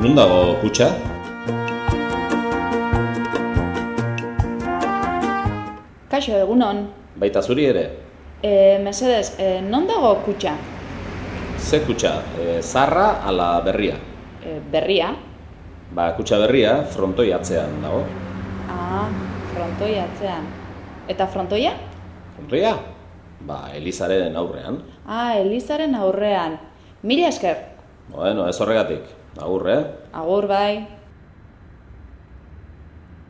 Nun dago kutxa? Kaixo, egunon. Baita zuri ere? E, mesedez, e, non dago kutxa? Ze kutxa? E, zarra ala berria? E, berria? Ba, kutxa berria frontoi atzean dago. Ah, frontoi atzean. Eta frontoia? Frontoia? Ba, Elizaren aurrean. Ah, Elizaren aurrean. Mila esker. Bueno, ez horregatik. Agur, eh? Agur bai.